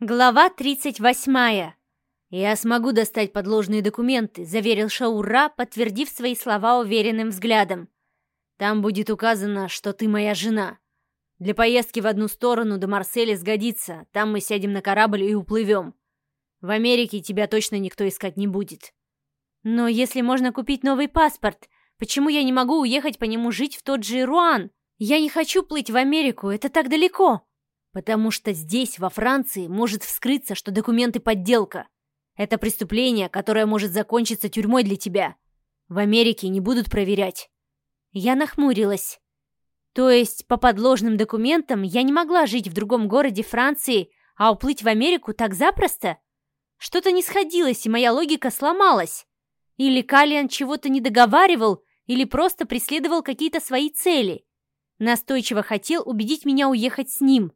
Глава 38. «Я смогу достать подложные документы», — заверил Шаура, подтвердив свои слова уверенным взглядом. «Там будет указано, что ты моя жена. Для поездки в одну сторону до Марселя сгодится, там мы сядем на корабль и уплывем. В Америке тебя точно никто искать не будет». «Но если можно купить новый паспорт, почему я не могу уехать по нему жить в тот же Руан? Я не хочу плыть в Америку, это так далеко!» Потому что здесь, во Франции, может вскрыться, что документы подделка. Это преступление, которое может закончиться тюрьмой для тебя. В Америке не будут проверять. Я нахмурилась. То есть, по подложным документам я не могла жить в другом городе Франции, а уплыть в Америку так запросто? Что-то не сходилось, и моя логика сломалась. Или Калиан чего-то не договаривал, или просто преследовал какие-то свои цели. Настойчиво хотел убедить меня уехать с ним.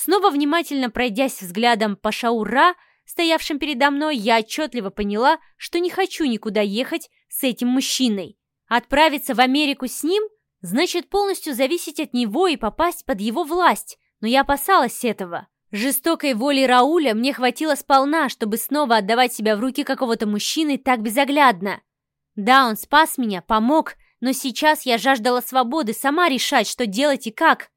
Снова внимательно пройдясь взглядом по Шаура, стоявшим передо мной, я отчетливо поняла, что не хочу никуда ехать с этим мужчиной. Отправиться в Америку с ним значит полностью зависеть от него и попасть под его власть, но я опасалась этого. Жестокой воли Рауля мне хватило сполна, чтобы снова отдавать себя в руки какого-то мужчины так безоглядно. Да, он спас меня, помог, но сейчас я жаждала свободы сама решать, что делать и как.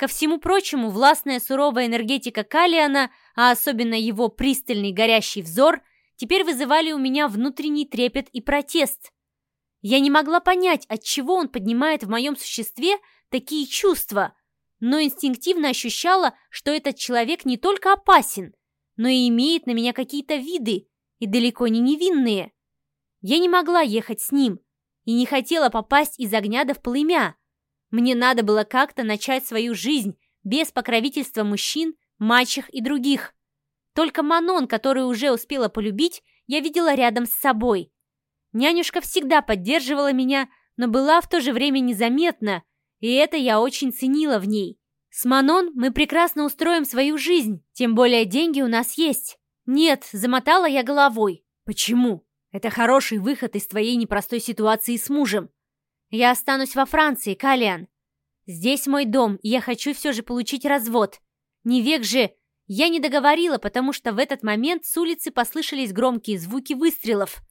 Ко всему прочему, властная суровая энергетика Калиана, а особенно его пристальный горящий взор, теперь вызывали у меня внутренний трепет и протест. Я не могла понять, от чего он поднимает в моем существе такие чувства, но инстинктивно ощущала, что этот человек не только опасен, но и имеет на меня какие-то виды, и далеко не невинные. Я не могла ехать с ним и не хотела попасть из огня до в плымя. Мне надо было как-то начать свою жизнь без покровительства мужчин, мачех и других. Только Манон, которую уже успела полюбить, я видела рядом с собой. Нянюшка всегда поддерживала меня, но была в то же время незаметна, и это я очень ценила в ней. С Манон мы прекрасно устроим свою жизнь, тем более деньги у нас есть. Нет, замотала я головой. Почему? Это хороший выход из твоей непростой ситуации с мужем. Я останусь во Франции, Калиан. Здесь мой дом, и я хочу все же получить развод. Не век же... Я не договорила, потому что в этот момент с улицы послышались громкие звуки выстрелов.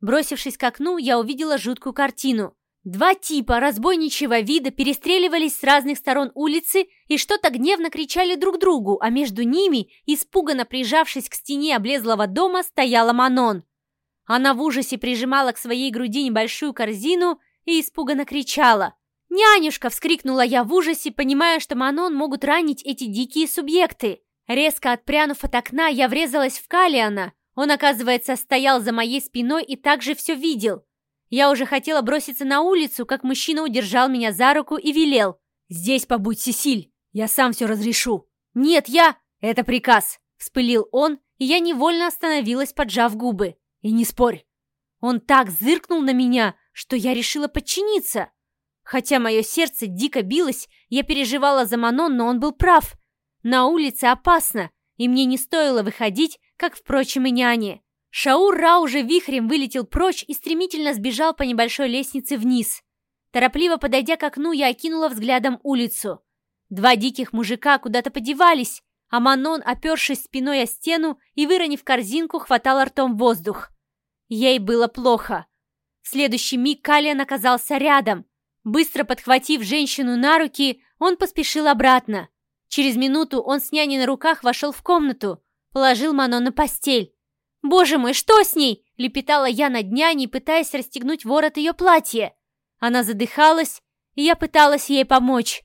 Бросившись к окну, я увидела жуткую картину. Два типа разбойничьего вида перестреливались с разных сторон улицы и что-то гневно кричали друг другу, а между ними, испуганно прижавшись к стене облезлого дома, стояла Манон. Она в ужасе прижимала к своей груди небольшую корзину и испуганно кричала. «Нянюшка!» — вскрикнула я в ужасе, понимая, что Манон могут ранить эти дикие субъекты. Резко отпрянув от окна, я врезалась в Калиана. Он, оказывается, стоял за моей спиной и также все видел. Я уже хотела броситься на улицу, как мужчина удержал меня за руку и велел. «Здесь побудь, Сесиль, я сам все разрешу». «Нет, я...» «Это приказ», — вспылил он, и я невольно остановилась, поджав губы. «И не спорь». Он так зыркнул на меня, что я решила подчиниться. Хотя мое сердце дико билось, я переживала за Манон, но он был прав. На улице опасно, и мне не стоило выходить, как, впрочем, и няне. Шаур Ра уже вихрем вылетел прочь и стремительно сбежал по небольшой лестнице вниз. Торопливо подойдя к окну, я окинула взглядом улицу. Два диких мужика куда-то подевались, а Манон, опершись спиной о стену и выронив корзинку, хватал ртом воздух. Ей было плохо. В следующий миг Калиан оказался рядом. Быстро подхватив женщину на руки, он поспешил обратно. Через минуту он с няней на руках вошел в комнату, положил Мано на постель. «Боже мой, что с ней?» — лепетала я над няней, пытаясь расстегнуть ворот ее платья. Она задыхалась, и я пыталась ей помочь.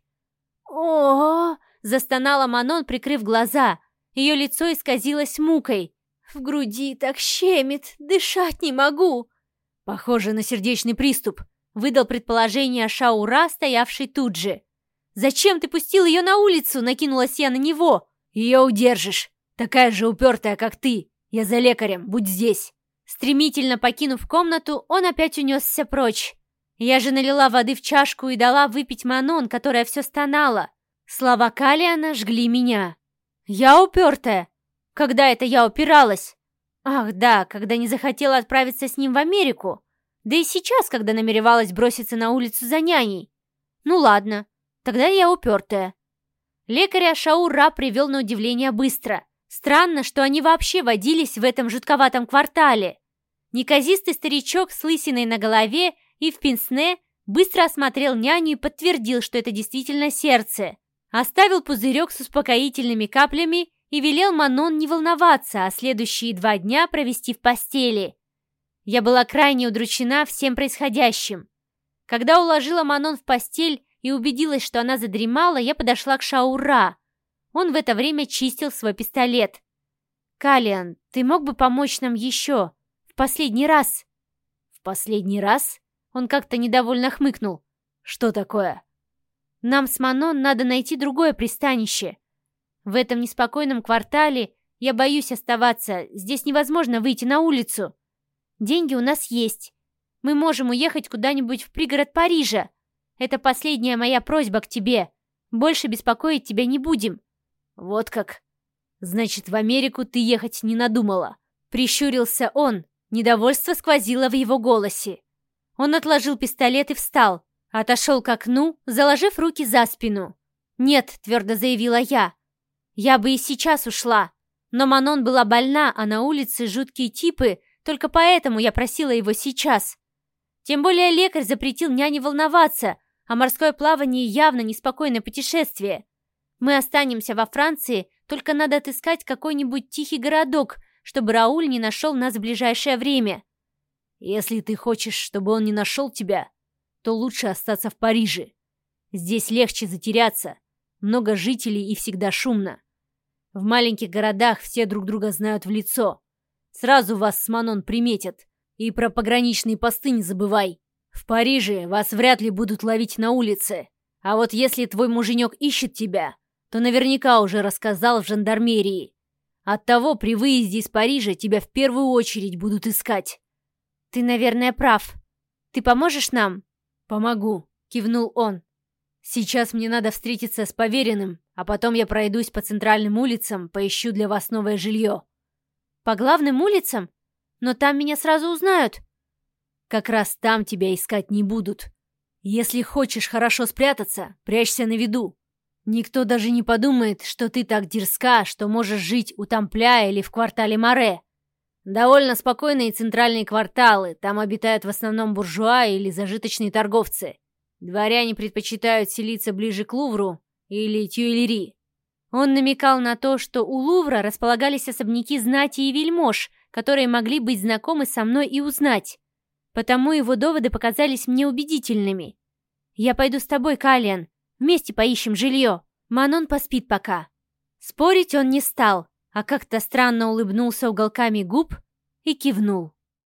-о застонала Манон, прикрыв глаза. Ее лицо исказилось мукой. «В груди так щемит, дышать не могу!» «Похоже на сердечный приступ», — выдал предположение Шаура, стоявший тут же. «Зачем ты пустил ее на улицу?» — накинулась я на него. «Ее удержишь. Такая же упертая, как ты. Я за лекарем, будь здесь». Стремительно покинув комнату, он опять унесся прочь. Я же налила воды в чашку и дала выпить Манон, которая все стонала. Слова Калиана жгли меня. «Я упертая. Когда это я упиралась?» Ах, да, когда не захотела отправиться с ним в Америку. Да и сейчас, когда намеревалась броситься на улицу за няней. Ну ладно, тогда я упертая. Лекаря Шаура привел на удивление быстро. Странно, что они вообще водились в этом жутковатом квартале. Неказистый старичок с лысиной на голове и в пенсне быстро осмотрел няню и подтвердил, что это действительно сердце. Оставил пузырек с успокоительными каплями и велел Манон не волноваться, а следующие два дня провести в постели. Я была крайне удручена всем происходящим. Когда уложила Манон в постель и убедилась, что она задремала, я подошла к Шаура. Он в это время чистил свой пистолет. «Калиан, ты мог бы помочь нам еще? В последний раз?» «В последний раз?» Он как-то недовольно хмыкнул. «Что такое?» «Нам с Манон надо найти другое пристанище. В этом неспокойном квартале я боюсь оставаться. Здесь невозможно выйти на улицу. Деньги у нас есть. Мы можем уехать куда-нибудь в пригород Парижа. Это последняя моя просьба к тебе. Больше беспокоить тебя не будем». «Вот как? Значит, в Америку ты ехать не надумала?» Прищурился он. Недовольство сквозило в его голосе. Он отложил пистолет и встал. Отошел к окну, заложив руки за спину. «Нет», — твердо заявила я. «Я бы и сейчас ушла. Но Манон была больна, а на улице жуткие типы, только поэтому я просила его сейчас. Тем более лекарь запретил няне волноваться, а морское плавание явно неспокойное путешествие. Мы останемся во Франции, только надо отыскать какой-нибудь тихий городок, чтобы Рауль не нашел нас в ближайшее время. Если ты хочешь, чтобы он не нашел тебя, то лучше остаться в Париже. Здесь легче затеряться, много жителей и всегда шумно. В маленьких городах все друг друга знают в лицо. Сразу вас с Манон приметят. И про пограничные посты не забывай. В Париже вас вряд ли будут ловить на улице. А вот если твой муженек ищет тебя, то наверняка уже рассказал в жандармерии. Оттого при выезде из Парижа тебя в первую очередь будут искать. «Ты, наверное, прав. Ты поможешь нам?» «Помогу», — кивнул он. «Сейчас мне надо встретиться с поверенным, а потом я пройдусь по центральным улицам, поищу для вас новое жилье». «По главным улицам? Но там меня сразу узнают». «Как раз там тебя искать не будут. Если хочешь хорошо спрятаться, прячься на виду. Никто даже не подумает, что ты так дерзка, что можешь жить у Тампля или в квартале Море. Довольно спокойные центральные кварталы, там обитают в основном буржуа или зажиточные торговцы. Дворяне предпочитают селиться ближе к Лувру или Тюильри. Он намекал на то, что у Лувра располагались особняки знати и вельмож, которые могли быть знакомы со мной и узнать. Потому его доводы показались мне убедительными. «Я пойду с тобой, Калиан. Вместе поищем жилье. Манон поспит пока». Спорить он не стал, а как-то странно улыбнулся уголками губ и кивнул.